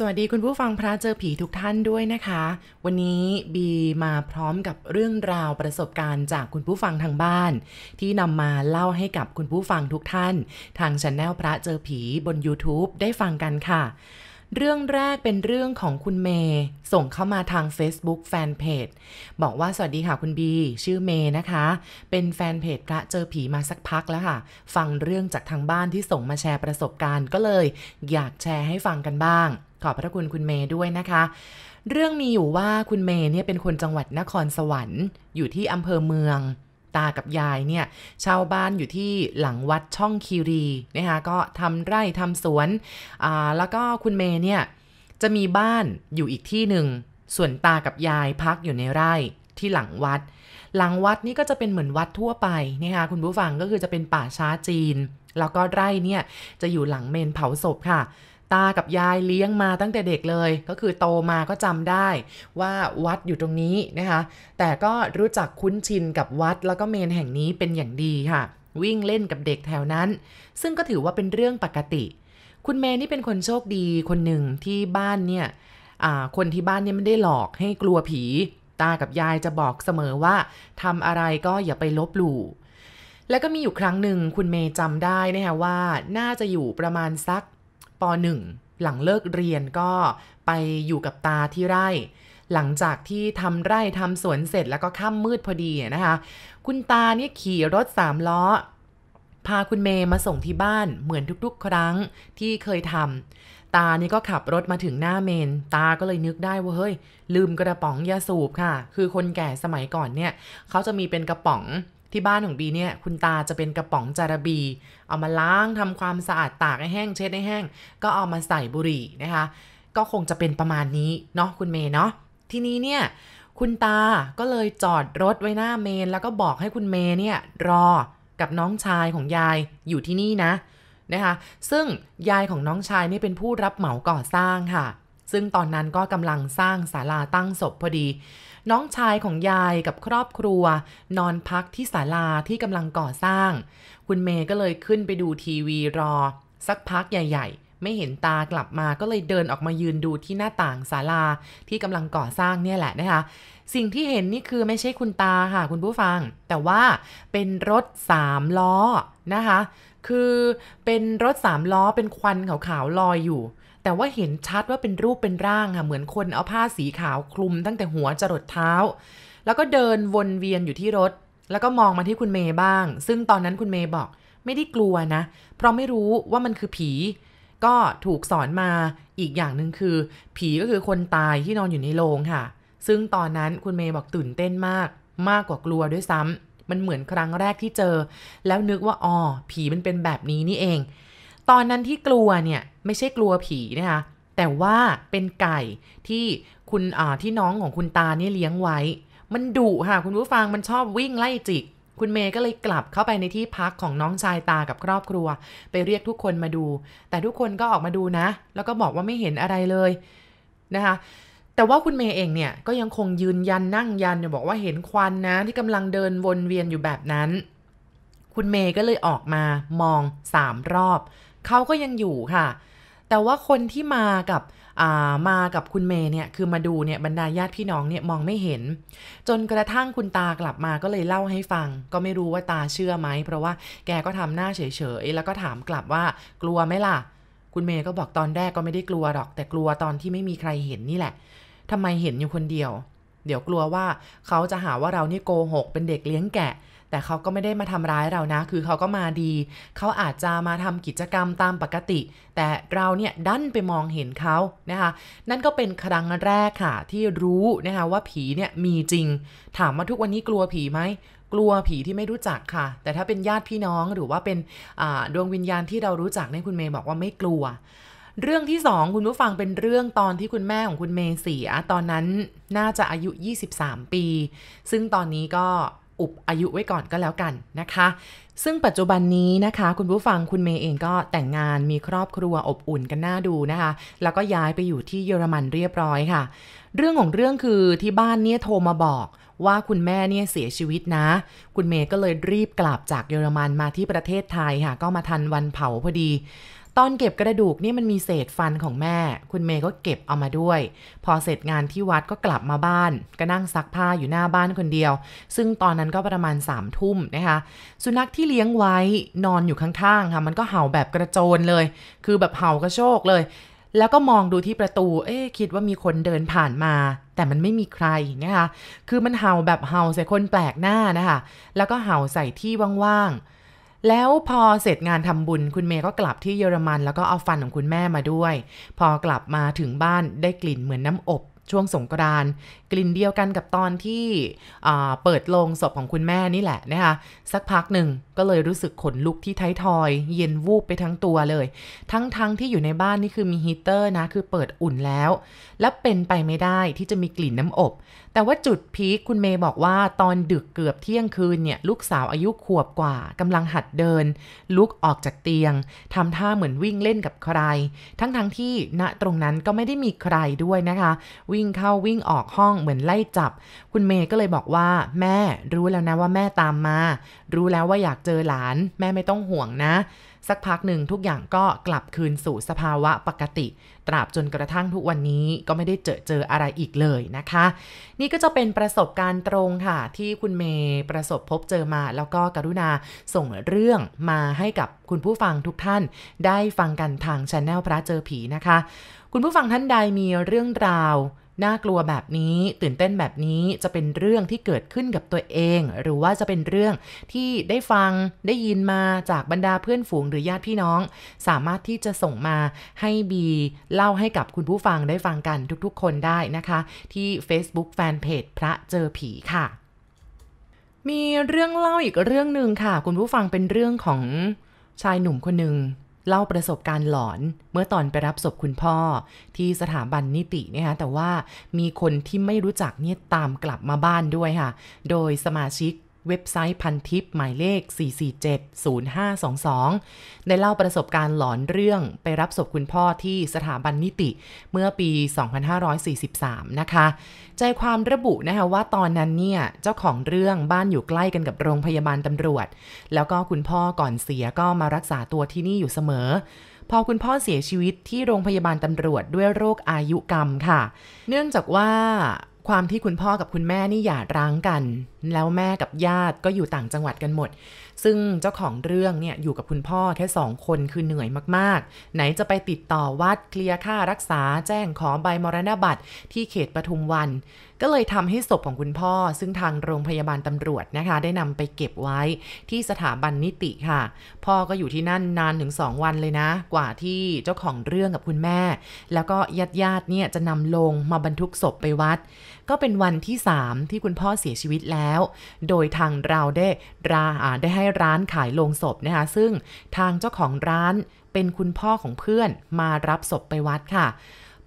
สวัสดีคุณผู้ฟังพระเจอผีทุกท่านด้วยนะคะ วันนี้บีมาพร้อมกับเรื่องราวประสบการณ์จากคุณผู้ฟังทางบ้าน ที่นำมาเล่าให้กับคุณผู้ฟังทุกท่าน ทางช anel พระเจอผีบน YouTube ได้ฟังกันค่ะ เรื่องแรกเป็นเรื่องของคุณเมย์ส่งเข้ามาทาง Facebook Fanpage บอกว่าสวัสดีค่ะคุณบี ชื่อเมย์นะคะ เป็นแฟนเพจพระเจอผีมาสักพักแล้วค่ะ ฟังเรื่องจากทางบ้านที่ส่งมาแชร์ประสบการณ์ก็เลย อยากแชร์ให้ฟังกันบ้าง ขอบพระคุณคุณเมย์ด้วยนะคะ เรื่องมีอยู่ว่าคุณเมย์เนี่ยเป็นคนจังหวัดนครสวรรค์ อยู่ที่อำเภอเมือง ตากับยายเนี่ยเช่าบ้านอยู่ที่หลังวัดช่องคีรีนะคะก็ทำไร่ทำสวนอ่าแล้วก็คุณเมย์เนี่ยจะมีบ้านอยู่อีกที่หนึ่งส่วนตากับยายพักอยู่ในไร่ที่หลังวัด หลังวัดนี่ก็จะเป็นเหมือนวัดทั่วไปนะคะคุณผู้ฟังก็คือจะเป็นป่าช้าจีน แล้วก็ไร่เนี่ยจะอยู่หลังเมนเผาศพค่ะ ตากับยายเลี้ยงมาตั้งแต่เด็กเลย ก็คือโตมาก็จำได้ว่าวัดอยู่ตรงนี้นะคะ แต่ก็รู้จักคุ้นชินกับวัดแล้วก็เมนแห่งนี้เป็นอย่างดีค่ะ วิ่งเล่นกับเด็กแถวนั้น ซึ่งก็ถือว่าเป็นเรื่องปกติ คุณเมย์นี่เป็นคนโชคดีคนหนึ่งที่บ้านเนี่ยคนที่บ้านเนี่ยไม่ได้หลอกให้กลัวผี ตากับยายจะบอกเสมอว่าทำอะไรก็อย่าไปลบหลู่แล้วก็มีอยู่ครั้งหนึ่งคุณเมย์จำได้นะคะว่าน่าจะอยู่ประมาณสัก ปหนึ่งหลังเลิกเรียนก็ไปอยู่กับตาที่ไร่ หลังจากที่ทำไร่ทำสวนเสร็จแล้วก็ค่ำมืดพอดีนะคะ คุณตาเนี่ยขี่รถสามล้อ พาคุณเมย์มาส่งที่บ้านเหมือนทุกๆ ครั้งที่เคยทำตานี่ก็ขับรถมาถึงหน้าเมน ตาก็เลยนึกได้ว่าเฮ้ยลืมกระป๋องยาสูบค่ะ คือคนแก่สมัยก่อนเนี่ยเขาจะมีเป็นกระป๋อง ที่บ้านของบีเนี่ยคุณตาจะเป็นกระป๋องจาระบี เอามาล้างทำความสะอาดตากให้แห้งเช็ดให้แห้ง ก็เอามาใส่บุหรี่นะคะ ก็คงจะเป็นประมาณนี้เนาะคุณเมย์เนาะทีนี้เนี่ยคุณตาก็เลยจอดรถไว้หน้าเมน แล้วก็บอกให้คุณเมย์เนี่ยรอกับน้องชายของยายอยู่ที่นี่นะนะคะซึ่งยายของน้องชายนี่เป็นผู้รับเหมาก่อสร้างค่ะ ซึ่งตอนนั้นก็กำลังสร้างศาลาตั้งศพพอดี น้องชายของยายกับครอบครัว นอนพักที่ศาลาที่กำลังก่อสร้าง คุณเมย์ก็เลยขึ้นไปดูทีวีรอ สักพักใหญ่ ๆ ไม่เห็นตากลับมาก็เลยเดินออกมายืนดูที่หน้าต่างศาลาที่กำลังก่อสร้างเนี่ยแหละนะคะสิ่งที่เห็นนี่คือไม่ใช่คุณตาค่ะ คุณผู้ฟัง แต่ว่าเป็นรถสามล้อนะคะ คือเป็นรถสามล้อเป็นควันขาวๆลอยอยู่ แต่ว่าเห็นชัดว่าเป็นรูปเป็นร่างค่ะเหมือนคนเอาผ้าสีขาวคลุมตั้งแต่หัวจรดเท้า แล้วก็เดินวนเวียนอยู่ที่รถ แล้วก็มองมาที่คุณเมย์บ้าง ซึ่งตอนนั้นคุณเมย์บอกไม่ได้กลัวนะ เพราะไม่รู้ว่ามันคือผี ก็ถูกสอนมาอีกอย่างหนึ่งคือ ผีก็คือคนตายที่นอนอยู่ในโรงค่ะ ซึ่งตอนนั้นคุณเมย์บอกตื่นเต้นมาก มากกว่ากลัวด้วยซ้ำมันเหมือนครั้งแรกที่เจอ แล้วนึกว่าอ๋อผีมันเป็นแบบนี้นี่เอง ตอนนั้นที่กลัวเนี่ยไม่ใช่กลัวผีนะคะแต่ว่าเป็นไก่ที่คุณอ่าที่น้องของคุณตาเนี่ยเลี้ยงไว้ มันดุค่ะคุณผู้ฟังมันชอบวิ่งไล่จิก คุณเมย์ก็เลยกลับเข้าไปในที่พักของน้องชายตากับครอบครัว ไปเรียกทุกคนมาดู แต่ทุกคนก็ออกมาดูนะ แล้วก็บอกว่าไม่เห็นอะไรเลยนะคะแต่ว่าคุณเมย์เองเนี่ยก็ยังคงยืนยันนั่งยันเนี่ยบอกว่าเห็นควันนะที่กำลังเดินวนเวียนอยู่แบบนั้น คุณเมย์ก็เลยออกมามองสามรอบ เขาก็ยังอยู่ค่ะ แต่ว่าคนที่มากับามากับคุณเมย์เนี่ยคือมาดูเนี่ยบรรดาญาติพี่น้องเนี่ยมองไม่เห็น จนกระทั่งคุณตากลับมาก็เลยเล่าให้ฟัง ก็ไม่รู้ว่าตาเชื่อไหม เพราะว่าแกก็ทำหน้าเฉยๆแล้วก็ถามกลับว่ากลัวไหมล่ะ คุณเมย์ก็บอกตอนแรกก็ไม่ได้กลัวหรอก แต่กลัวตอนที่ไม่มีใครเห็นนี่แหละทำไมเห็นอยู่คนเดียว เดี๋ยวกลัวว่าเขาจะหาว่าเรานี่โกหกเป็นเด็กเลี้ยงแกะ แต่เขาก็ไม่ได้มาทำร้ายเรานะ คือเขาก็มาดี เขาอาจจะมาทำกิจกรรมตามปกติ แต่เราเนี่ยดันไปมองเห็นเขานะคะ นั่นก็เป็นครั้งแรกค่ะ ที่รู้นะคะว่าผีเนี่ยมีจริง ถามว่าทุกวันนี้กลัวผีไหมกลัวผีที่ไม่รู้จักค่ะ แต่ถ้าเป็นญาติพี่น้องหรือว่าเป็นดวงวิญญาณที่เรารู้จักเนี่ยคุณเมย์บอกว่าไม่กลัว เรื่องที่สองคุณผู้ฟังเป็นเรื่องตอนที่คุณแม่ของคุณเมย์เสีย ตอนนั้นน่าจะอายุ 23 ปี ซึ่งตอนนี้ก็ อุบอายุไว้ก่อนก็แล้วกันนะคะ ซึ่งปัจจุบันนี้นะคะ คุณผู้ฟังคุณเมย์เองก็แต่งงานมีครอบครัวอบอุ่นกันน่าดูนะคะ แล้วก็ย้ายไปอยู่ที่เยอรมันเรียบร้อยค่ะ เรื่องของเรื่องคือที่บ้านเนี่ยโทรมาบอกว่าคุณแม่เนี่ยเสียชีวิตนะ คุณเมย์ก็เลยรีบกลับจากเยอรมันมาที่ประเทศไทยค่ะ ก็มาทันวันเผาพอดี ตอนเก็บกระดูกนี่มันมีเศษฟันของแม่ คุณเมย์ก็เก็บเอามาด้วย พอเสร็จงานที่วัดก็กลับมาบ้าน ก็นั่งซักผ้าอยู่หน้าบ้านคนเดียว ซึ่งตอนนั้นก็ประมาณ3ามทุ่มนะคะ สุนัขที่เลี้ยงไว้นอนอยู่ข้างๆค่ะ มันก็เห่าแบบกระโจนเลย คือแบบเห่ากระโชกเลย แล้วก็มองดูที่ประตู เอ๊คิดว่ามีคนเดินผ่านมา แต่มันไม่มีใครนะคะ คือมันเห่าแบบเห่าใส่คนแปลกหน้านะคะ แล้วก็เห่าใส่ที่ว่างๆ แล้วพอเสร็จงานทำบุญคุณเมย์ก็กลับที่เยอรมันแล้วก็เอาฟันของคุณแม่มาด้วย พอกลับมาถึงบ้านได้กลิ่นเหมือนน้ำอบช่วงสงกรานกลิ่นเดียวกันกับตอนที่เปิดโลงศพของคุณแม่นี่แหละนะคะสักพักหนึ่งก็เลยรู้สึกขนลุกที่ท้ายทอย เย็นวูบไปทั้งตัวเลย ทั้งๆทที่อยู่ในบ้านนี่คือมีฮีเตอร์นะคือเปิดอุ่นแล้ว และเป็นไปไม่ได้ที่จะมีกลิ่นน้ำอบ แต่ว่าจุดพีคคุณเมย์บอกว่าตอนดึกเกือบเที่ยงคืนเนี่ยลูกสาวอายุขวบกว่ากำลังหัดเดิน ลุกออกจากเตียงทำท่าเหมือนวิ่งเล่นกับใคร ทั้งๆทที่ณตรงนั้นก็ไม่ได้มีใครด้วยนะคะ วิ่งเข้าวิ่งออกห้องเหมือนไล่จับ คุณเมย์ก็เลยบอกว่าแม่รู้แล้วนะว่าแม่ตามมา รู้แล้วว่าอยากเจอหลาน แม่ไม่ต้องห่วงนะ สักพักหนึ่งทุกอย่างก็กลับคืนสู่สภาวะปกติ ตราบจนกระทั่งทุกวันนี้ก็ไม่ได้เจอเจออะไรอีกเลยนะคะ นี่ก็จะเป็นประสบการณ์ตรงค่ะ ที่คุณเมย์ประสบพบเจอมา แล้วก็กรุณาส่งเรื่องมาให้กับคุณผู้ฟังทุกท่าน ได้ฟังกันทางช anel พระเจอผีนะคะ คุณผู้ฟังท่านใดมีเรื่องราว น่ากลัวแบบนี้ตื่นเต้นแบบนี้จะเป็นเรื่องที่เกิดขึ้นกับตัวเอง หรือว่าจะเป็นเรื่องที่ได้ฟังได้ยินมาจากบรรดาเพื่อนฝูงหรือญาติพี่น้อง สามารถที่จะส่งมาให้บีเล่าให้กับคุณผู้ฟังได้ฟังกันทุกๆ คนได้นะคะ ที่ Facebook Fanpage พระเจอผีค่ะ มีเรื่องเล่าอีกเรื่องหนึ่งค่ะ คุณผู้ฟังเป็นเรื่องของชายหนุ่มคนหนึ่ง เล่าประสบการณ์หลอนเมื่อตอนไปรับศพคุณพ่อ ที่สถาบันนิตินะคะแต่ว่ามีคนที่ไม่รู้จักเนี่ยตามกลับมาบ้านด้วยค่ะ โดยสมาชิก เว็บไซต์พันทิปหมายเลข 4470522 ได้เล่าประสบการณ์หลอนเรื่องไปรับศพคุณพ่อที่สถาบันนิติเมื่อปี 2543 นะคะ ใจความระบุนะคะว่าตอนนั้นเนี่ย เจ้าของเรื่องบ้านอยู่ใกล้กันกับโรงพยาบาลตำรวจ แล้วก็คุณพ่อก่อนเสียก็มารักษาตัวที่นี่อยู่เสมอ พอคุณพ่อเสียชีวิตที่โรงพยาบาลตำรวจด้วยโรคอายุกรรมค่ะ เนื่องจากว่า ความที่คุณพ่อกับคุณแม่นี่หย่าร้างกัน แล้วแม่กับญาติก็อยู่ต่างจังหวัดกันหมด ซึ่งเจ้าของเรื่องเนี่ยอยู่กับคุณพ่อแค่สองคนคือเหนื่อยมากๆ ไหนจะไปติดต่อวัดเคลียร์ค่ารักษาแจ้งขอใบมรณบัตรที่เขตปทุมวัน ก็เลยทำให้ศพของคุณพ่อ ซึ่งทางโรงพยาบาลตำรวจนะคะ ได้นำไปเก็บไว้ที่สถาบันนิติค่ะ พ่อก็อยู่ที่นั่นนานถึง 2 วันเลยนะ กว่าที่เจ้าของเรื่องกับคุณแม่ แล้วก็ญาติญาติเนี่ยจะนำลงมาบรรทุกศพไปวัด ก็เป็นวันที่ 3 ที่คุณพ่อเสียชีวิตแล้ว โดยทางเราได้ราได้ให้ร้านขายโลงศพนะคะ ซึ่งทางเจ้าของร้านเป็นคุณพ่อของเพื่อนมารับศพไปวัดค่ะ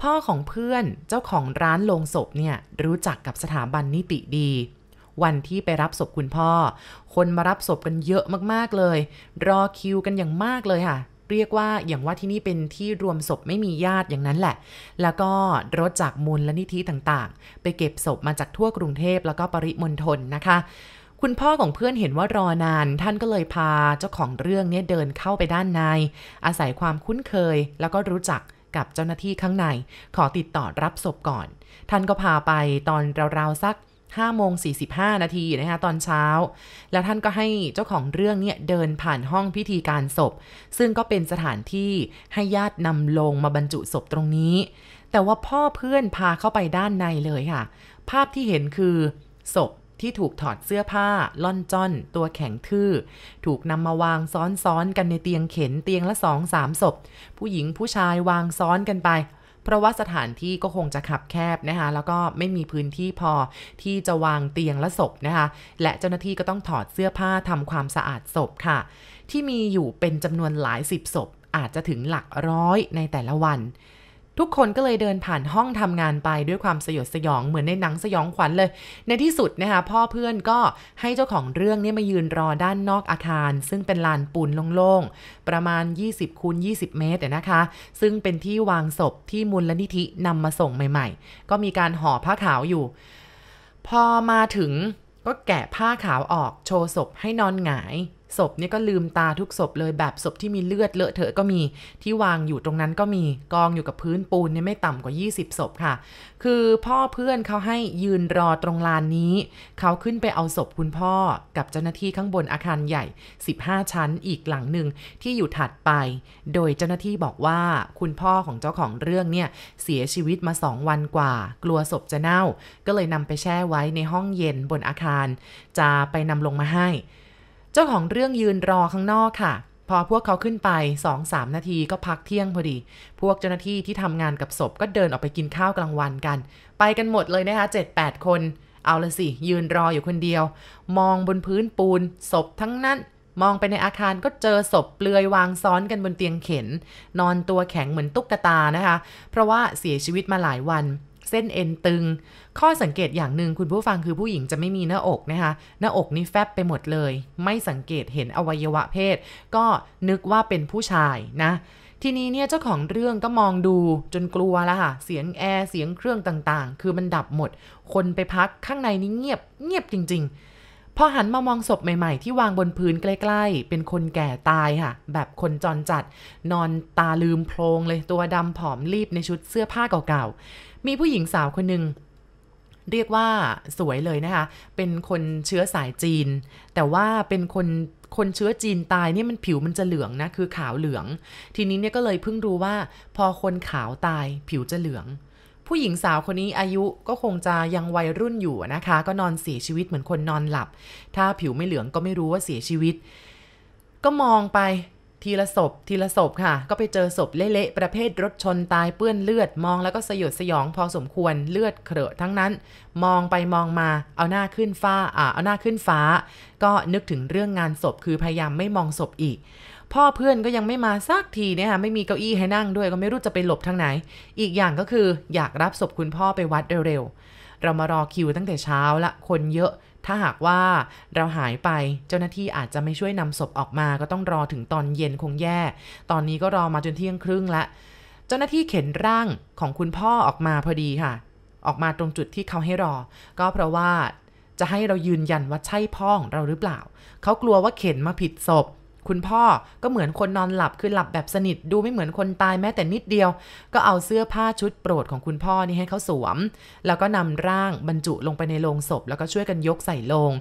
พ่อของเพื่อนเจ้าของร้านโลงศพเนี่ยรู้จักกับสถาบันนิติดี วันที่ไปรับศพคุณพ่อ คนมารับศพกันเยอะมากๆเลย รอคิวกันอย่างมากเลยค่ะ เรียกว่าอย่างว่าที่นี่เป็นที่รวมศพไม่มีญาติอย่างนั้นแหละ แล้วก็รถจากมูลและนิธิต่างๆ ไปเก็บศพมาจากทั่วกรุงเทพแล้วก็ปริมณฑลนะคะคุณพ่อของเพื่อนเห็นว่ารอนาน ท่านก็เลยพาเจ้าของเรื่องเนี้เดินเข้าไปด้านใน อาศัยความคุ้นเคยแล้วก็รู้จัก กับเจ้าหน้าที่ข้างใน ขอติดต่อรับศพก่อน ท่านก็พาไปตอนราวๆสัก5โมง45 นาทีนะคะตอนเช้า แล้วท่านก็ให้เจ้าของเรื่องเนี่ยเดินผ่านห้องพิธีการศพ ซึ่งก็เป็นสถานที่ให้ญาตินำลงมาบรรจุศพตรงนี้ แต่ว่าพ่อเพื่อนพาเข้าไปด้านในเลยค่ะ ภาพที่เห็นคือศพ ที่ถูกถอดเสื้อผ้า ล่อนจ้อน ตัวแข็งทื่อ ถูกนำมาวางซ้อนๆกันในเตียงเข็นเตียงละสองสามศพ ผู้หญิงผู้ชายวางซ้อนกันไป เพราะว่าสถานที่ก็คงจะขับแคบนะคะ แล้วก็ไม่มีพื้นที่พอที่จะวางเตียงและศพนะคะ และเจ้าหน้าที่ก็ต้องถอดเสื้อผ้าทำความสะอาดศพค่ะ ที่มีอยู่เป็นจำนวนหลายสิบศพอาจจะถึงหลักร้อยในแต่ละวัน ทุกคนก็เลยเดินผ่านห้องทำงานไปด้วยความสยดสยองเหมือนในหนังสยองขวัญเลย ในที่สุดนะคะพ่อเพื่อนก็ให้เจ้าของเรื่องนี้มายืนรอด้านนอกอาคาร ซึ่งเป็นลานปูนโล่งๆ ประมาณ 20คูณ20 เมตรนะคะ ซึ่งเป็นที่วางศพที่มูลนิธินำมาส่งใหม่ๆ ก็มีการห่อผ้าขาวอยู่ พอมาถึงก็แกะผ้าขาวออกโชว์ศพให้นอนหงาย ศพนี่ก็ลืมตาทุกศพเลยแบบศพที่มีเลือดเลอะเทอะก็มี ที่วางอยู่ตรงนั้นก็มีกองอยู่กับพื้นปูนเนี่ยไม่ต่ำกว่า 20 ศพค่ะ คือพ่อเพื่อนเขาให้ยืนรอตรงลานนี้ เขาขึ้นไปเอาศพคุณพ่อกับเจ้าหน้าที่ข้างบนอาคารใหญ่ 15 ชั้นอีกหลังหนึ่งที่อยู่ถัดไป โดยเจ้าหน้าที่บอกว่าคุณพ่อของเจ้าของเรื่องเนี่ยเสียชีวิตมาสองวันกว่า กลัวศพจะเน่า ก็เลยนำไปแช่ไว้ในห้องเย็นบนอาคาร จะไปนำลงมาให้ เจ้าของเรื่องยืนรอข้างนอกค่ะ พอพวกเขาขึ้นไป 2-3 นาทีก็พักเที่ยงพอดี พวกเจ้าหน้าที่ที่ทำงานกับศพก็เดินออกไปกินข้าวกลางวันกัน ไปกันหมดเลยนะคะ 7-8 คน เอาละสิ ยืนรออยู่คนเดียว มองบนพื้นปูนศพทั้งนั้นมองไปในอาคารก็เจอศพเปลือยวางซ้อนกันบนเตียงเข็น นอนตัวแข็งเหมือนตุ๊กตานะคะ เพราะว่าเสียชีวิตมาหลายวัน เส้นเอ็นตึง ข้อสังเกตอย่างหนึ่งคุณผู้ฟังคือผู้หญิงจะไม่มีหน้าอกนะคะ หน้าอกนี่แฟบไปหมดเลย ไม่สังเกตเห็นอวัยวะเพศ ก็นึกว่าเป็นผู้ชายนะ ทีนี้เนี่ยเจ้าของเรื่องก็มองดูจนกลัวแล้วค่ะ เสียงแอร์เสียงเครื่องต่างๆ คือมันดับหมด คนไปพักข้างในนี่เงียบเงียบจริง ๆ พอหันมามองศพใหม่ๆ ที่วางบนพื้นใกล้ๆ เป็นคนแก่ตายค่ะ แบบคนจรจัด นอนตาลืมโพลงเลยตัวดำผอมรีบในชุดเสื้อผ้าเก่าๆ มีผู้หญิงสาวคนหนึ่งเรียกว่าสวยเลยนะคะ เป็นคนเชื้อสายจีน แต่ว่าเป็นคนคนเชื้อจีนตายเนี่ยมันผิวมันจะเหลืองนะ คือขาวเหลือง ทีนี้เนี่ยก็เลยเพิ่งรู้ว่า พอคนขาวตายผิวจะเหลือง ผู้หญิงสาวคนนี้อายุก็คงจะยังวัยรุ่นอยู่นะคะ ก็นอนเสียชีวิตเหมือนคนนอนหลับ ถ้าผิวไม่เหลืองก็ไม่รู้ว่าเสียชีวิต ก็มองไปทีละศพ ทีละศพค่ะ ก็ไปเจอศพเละๆประเภทรถชนตายเปื้อนเลือดมองแล้วก็สยดสยองพอสมควรเลือดเครอะทั้งนั้น มองไปมองมาเอาหน้าขึ้นฟ้าอ่าเอาหน้าขึ้นฟ้า ก็นึกถึงเรื่องงานศพคือพยายามไม่มองศพอีก พ่อเพื่อนก็ยังไม่มาสักทีเนี่ยค่ะไม่มีเก้าอี้ให้นั่งด้วยก็ไม่รู้จะไปหลบทางไหน อีกอย่างก็คืออยากรับศพคุณพ่อไปวัดเร็วๆ เรามารอคิวตั้งแต่เช้าละคนเยอะถ้าหากว่าเราหายไปเจ้าหน้าที่อาจจะไม่ช่วยนำศพออกมาก็ต้องรอถึงตอนเย็นคงแย่ ตอนนี้ก็รอมาจนเที่ยงครึ่งละเจ้าหน้าที่เข็นร่างของคุณพ่อออกมาพอดีค่ะ ออกมาตรงจุดที่เขาให้รอ ก็เพราะว่าจะให้เรายืนยันว่าใช่พ่อของเราหรือเปล่า เขากลัวว่าเข็นมาผิดศพ คุณพ่อก็เหมือนคนนอนหลับคือหลับแบบสนิทดูไม่เหมือนคนตายแม้แต่นิดเดียว ก็เอาเสื้อผ้าชุดโปรดของคุณพ่อนี่ให้เขาสวม แล้วก็นำร่างบรรจุลงไปในโลงศพ แล้วก็ช่วยกันยกใส่โลง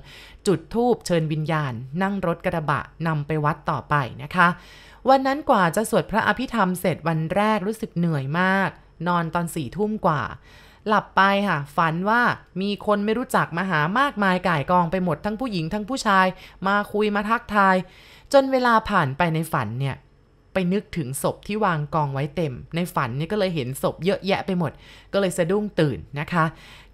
จุดธูปเชิญวิญญาณ นั่งรถกระบะนำไปวัดต่อไปนะคะ วันนั้นกว่าจะสวดพระอภิธรรมเสร็จวันแรกรู้สึกเหนื่อยมาก นอนตอนสี่ทุ่มกว่าหลับไปค่ะ ฝันว่ามีคนไม่รู้จักมาหามากมายก่ายกองไปหมดทั้งผู้หญิงทั้งผู้ชาย มาคุยมาทักทาย จนเวลาผ่านไปในฝันเนี่ยไปนึกถึงศพที่วางกองไว้เต็ม ในฝันเนี่ยก็เลยเห็นศพเยอะแยะไปหมด ก็เลยสะดุ้งตื่นนะคะ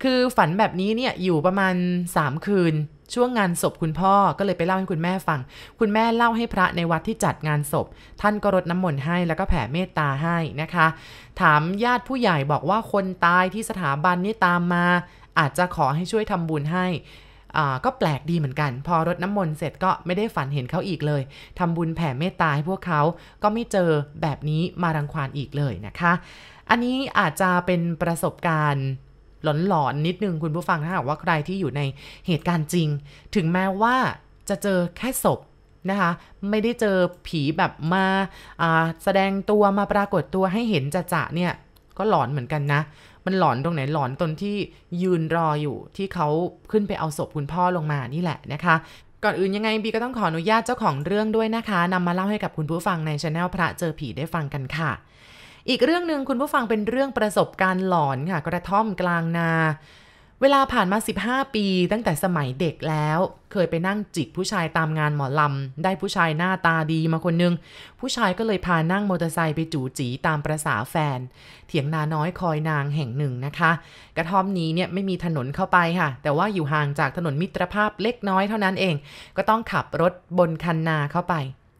คือฝันแบบนี้เนี่ยอยู่ประมาณ 3 คืน ช่วงงานศพคุณพ่อก็เลยไปเล่าให้คุณแม่ฟัง คุณแม่เล่าให้พระในวัดที่จัดงานศพ ท่านก็รดน้ำมนต์ให้แล้วก็แผ่เมตตาให้นะคะ ถามญาติผู้ใหญ่บอกว่าคนตายที่สถาบันนี่ตามมา อาจจะขอให้ช่วยทำบุญให้ ก็แปลกดีเหมือนกัน พอรดน้ำมนต์เสร็จก็ไม่ได้ฝันเห็นเขาอีกเลยทำบุญแผ่เมตตาให้พวกเขาก็ไม่เจอแบบนี้มารังควานอีกเลยนะคะ อันนี้อาจจะเป็นประสบการณ์หลอนๆนิดนึงคุณผู้ฟังถ้าหากว่าใครที่อยู่ในเหตุการณ์จริง ถึงแม้ว่าจะเจอแค่ศพนะคะไม่ได้เจอผีแบบมาาแสดงตัวมาปรากฏตัวให้เห็นจะๆเนี่ยก็หลอนเหมือนกันนะ มันหลอนตรงไหนหลอนตนที่ยืนรออยู่ที่เขาขึ้นไปเอาศพคุณพ่อลงมานี่แหละนะคะ ก่อนอื่นยังไงบีก็ต้องขออนุญาตเจ้าของเรื่องด้วยนะคะนำมาเล่าให้กับคุณผู้ฟังในช anel พระเจอผีได้ฟังกันค่ะ อีกเรื่องหนึ่งคุณผู้ฟังเป็นเรื่องประสบการณ์หลอนค่ะ กระท่อมกลางนา เวลาผ่านมา 15 ปี ตั้งแต่สมัยเด็กแล้ว เคยไปนั่งจิกผู้ชายตามงานหมอลำ ได้ผู้ชายหน้าตาดีมาคนนึง ผู้ชายก็เลยพานั่งมอเตอร์ไซค์ไปจู่จีตามประษาแฟน เถียงนาน้อยคอยนางแห่งหนึ่งนะคะ กระท่อมนี้เนี่ยไม่มีถนนเข้าไปค่ะ แต่ว่าอยู่ห่างจากถนนมิตรภาพเล็กน้อยเท่านั้นเอง ก็ต้องขับรถบนคันนาเข้าไป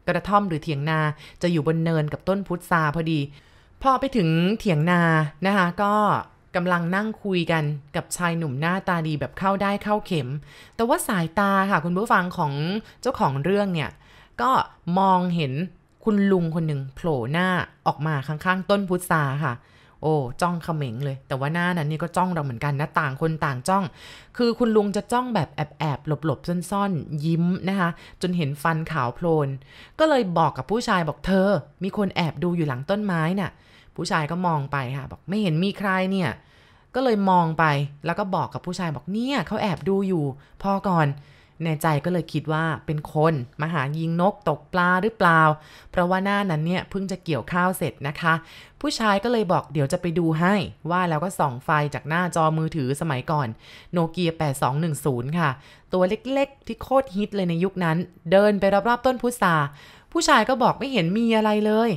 กระท่อมหรือเถียงนาจะอยู่บนเนินกับต้นพุทราพอดี พอไปถึงเถียงนานะคะก็ กำลังนั่งคุยกันกับชายหนุ่มหน้าตาดีแบบเข้าได้เข้าเข็ม แต่ว่าสายตาค่ะคุณผู้ฟังของเจ้าของเรื่องเนี่ย ก็มองเห็นคุณลุงคนหนึ่งโผล่หน้าออกมาข้างๆ ต้นพุทราค่ะ โอ้จ้องเขม็งเลย แต่ว่าหน้านั้นนี่ก็จ้องเราเหมือนกันนะต่างคนต่างจ้อง คือคุณลุงจะจ้องแบบแอบแอบหลบหลบซ่อนๆ ยิ้มนะคะ จนเห็นฟันขาวโพลน ก็เลยบอกกับผู้ชายบอกเธอ มีคนแอบดูอยู่หลังต้นไม้น่ะ ผู้ชายก็มองไปค่ะ บอกไม่เห็นมีใครเนี่ย ก็เลยมองไปแล้วก็บอกกับผู้ชายบอกเนี่ยเขาแอบดูอยู่ พอก่อนในใจก็เลยคิดว่าเป็นคนมาหายิงนกตกปลาหรือเปล่า เพราะว่าหน้านั้นเนี่ยเพิ่งจะเกี่ยวข้าวเสร็จนะคะ ผู้ชายก็เลยบอกเดี๋ยวจะไปดูให้ ว่าแล้วก็ส่องไฟจากหน้าจอมือถือสมัยก่อนโนเกีย8210 ค่ะ ตัวเล็กๆที่โคตรฮิตเลยในยุคนั้น เดินไปรอบๆต้นพุทราผู้ชายก็บอกไม่เห็นมีอะไรเลย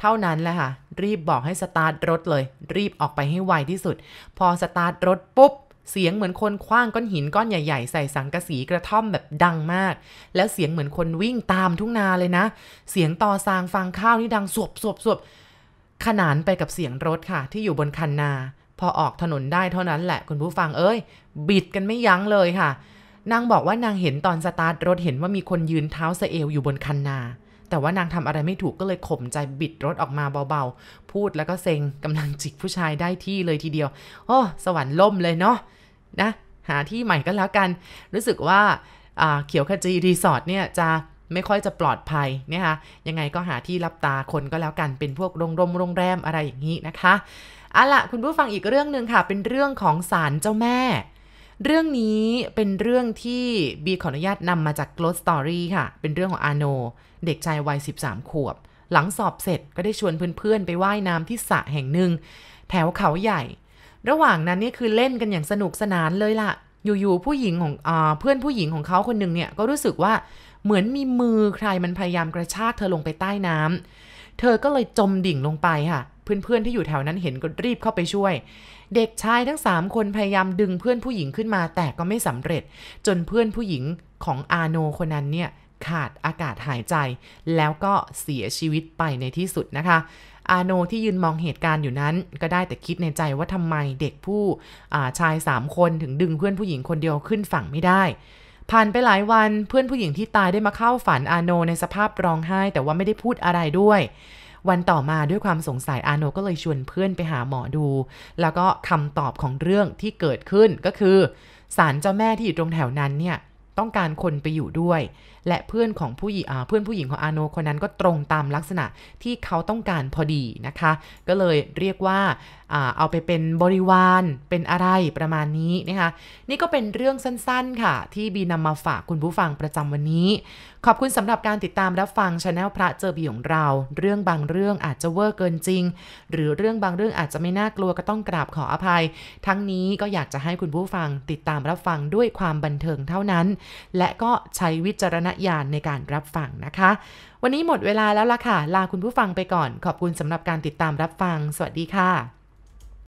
เท่านั้นแหละค่ะ รีบบอกให้สตาร์ทรถเลย รีบออกไปให้ไวที่สุด พอสตาร์ทรถปุ๊บ เสียงเหมือนคนคว้างก้อนหินก้อนใหญ่ๆ ใส่สังกะสีกระท่อมแบบดังมาก แล้วเสียงเหมือนคนวิ่งตามทุ่งนาเลยนะ เสียงต่อซางฟางข้าวนี่ดังสวบสวบสวบขนานไปกับเสียงรถค่ะ ที่อยู่บนคันนา พอออกถนนได้เท่านั้นแหละคุณผู้ฟังเอ้ย บิดกันไม่ยั้งเลยค่ะ นางบอกว่านางเห็นตอนสตาร์ทรถเห็นว่ามีคนยืนเท้าสะเอวอยู่บนคันนา แต่ว่านางทำอะไรไม่ถูกก็เลยข่มใจบิดรถออกมาเบาๆ พูดแล้วก็เซ็งกำลังจิกผู้ชายได้ที่เลยทีเดียว โอ้สวรรค์ล่มเลยเนาะนะ หาที่ใหม่ก็แล้วกัน รู้สึกว่าเขียวขจีรีสอร์ทเนี่ยจะไม่ค่อยจะปลอดภัยนะคะยังไงก็หาที่ลับตาคนก็แล้วกันเป็นพวกโรงรมโรงแรมอะไรอย่างนี้นะคะเอาละคุณผู้ฟังอีกเรื่องหนึ่งค่ะ เป็นเรื่องของศาลเจ้าแม่ เรื่องนี้เป็นเรื่องที่บีขออนุญาตนำมาจาก Ghost Story ค่ะ เป็นเรื่องของอาโน เด็กชายวัย 13 ขวบ หลังสอบเสร็จก็ได้ชวนเพื่อนๆ ไปไว่ายน้ำที่สระแห่งหนึ่ง แถวเขาใหญ่ ระหว่างนั้นนี่คือเล่นกันอย่างสนุกสนานเลยล่ะ อยู่ๆผู้หญิงของอเพื่อนผู้หญิงของเขาคนหนึ่งเนี่ยก็รู้สึกว่าเหมือนมีมือใครมันพยายามกระชากเธอลงไปใต้น้ำเธอก็เลยจมดิ่งลงไปค่ะ เพื่อนๆที่อยู่แถวนั้นเห็นก็รีบเข้าไปช่วย เด็กชายทั้งสามคนพยายามดึงเพื่อนผู้หญิงขึ้นมาแต่ก็ไม่สำเร็จ จนเพื่อนผู้หญิงของอาโนคนนั้นเนี่ยขาดอากาศหายใจ แล้วก็เสียชีวิตไปในที่สุดนะคะ อาโนที่ยืนมองเหตุการณ์อยู่นั้น ก็ได้แต่คิดในใจว่าทำไมเด็กผู้ชายสามคนถึงดึงเพื่อนผู้หญิงคนเดียวขึ้นฝั่งไม่ได้ผ่านไปหลายวันเพื่อนผู้หญิงที่ตายได้มาเข้าฝันอาโนในสภาพร้องไห้ แต่ว่าไม่ได้พูดอะไรด้วย วันต่อมาด้วยความสงสัยอาโนก็เลยชวนเพื่อนไปหาหมอดู แล้วก็คำตอบของเรื่องที่เกิดขึ้นก็คือศาลเจ้าแม่ที่อยู่ตรงแถวนั้นเนี่ยต้องการคนไปอยู่ด้วย และเพื่อนของผู้หญิงเพื่อนผู้หญิงของอาโนคนนั้นก็ตรงตามลักษณะที่เขาต้องการพอดีนะคะ ก็เลยเรียกว่าเอาไปเป็นบริวารเป็นอะไรประมาณนี้นะคะนี่ก็เป็นเรื่องสั้นๆค่ะ ที่บีนำมาฝากคุณผู้ฟังประจำวันนี้ ขอบคุณสำหรับการติดตามรับฟัง channel พระเจอผีของเรา เรื่องบางเรื่องอาจจะเวอร์เกินจริง หรือเรื่องบางเรื่องอาจจะไม่น่ากลัวก็ต้องกราบขออภัย ทั้งนี้ก็อยากจะให้คุณผู้ฟังติดตามรับฟังด้วยความบันเทิงเท่านั้น และก็ใช้วิจารณญาณในการรับฟังนะคะ วันนี้หมดเวลาแล้วล่ะค่ะ ลาคุณผู้ฟังไปก่อน ขอบคุณสำหรับการติดตามรับฟัง สวัสดีค่ะ